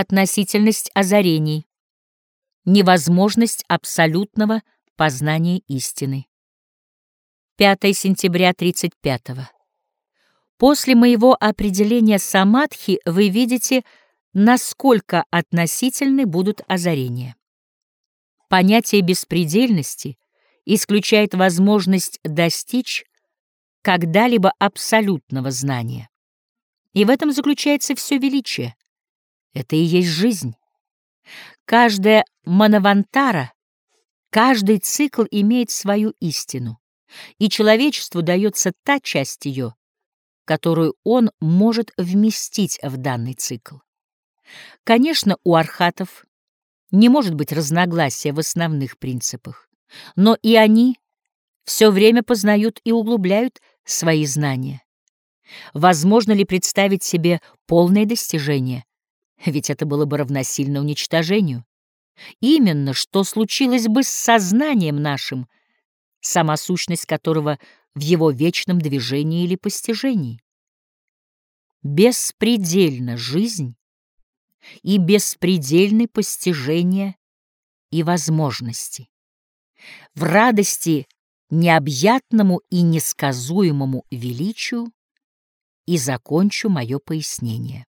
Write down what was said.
Относительность озарений. Невозможность абсолютного познания истины. 5 сентября 35 -го. После моего определения самадхи вы видите, насколько относительны будут озарения. Понятие беспредельности исключает возможность достичь когда-либо абсолютного знания. И в этом заключается все величие. Это и есть жизнь. Каждая манавантара, каждый цикл имеет свою истину, и человечеству дается та часть ее, которую он может вместить в данный цикл. Конечно, у архатов не может быть разногласия в основных принципах, но и они все время познают и углубляют свои знания. Возможно ли представить себе полное достижение? Ведь это было бы равносильно уничтожению. Именно что случилось бы с сознанием нашим, сама сущность которого в его вечном движении или постижении. Беспредельна жизнь и беспредельны постижения и возможности. В радости необъятному и несказуемому величию и закончу мое пояснение.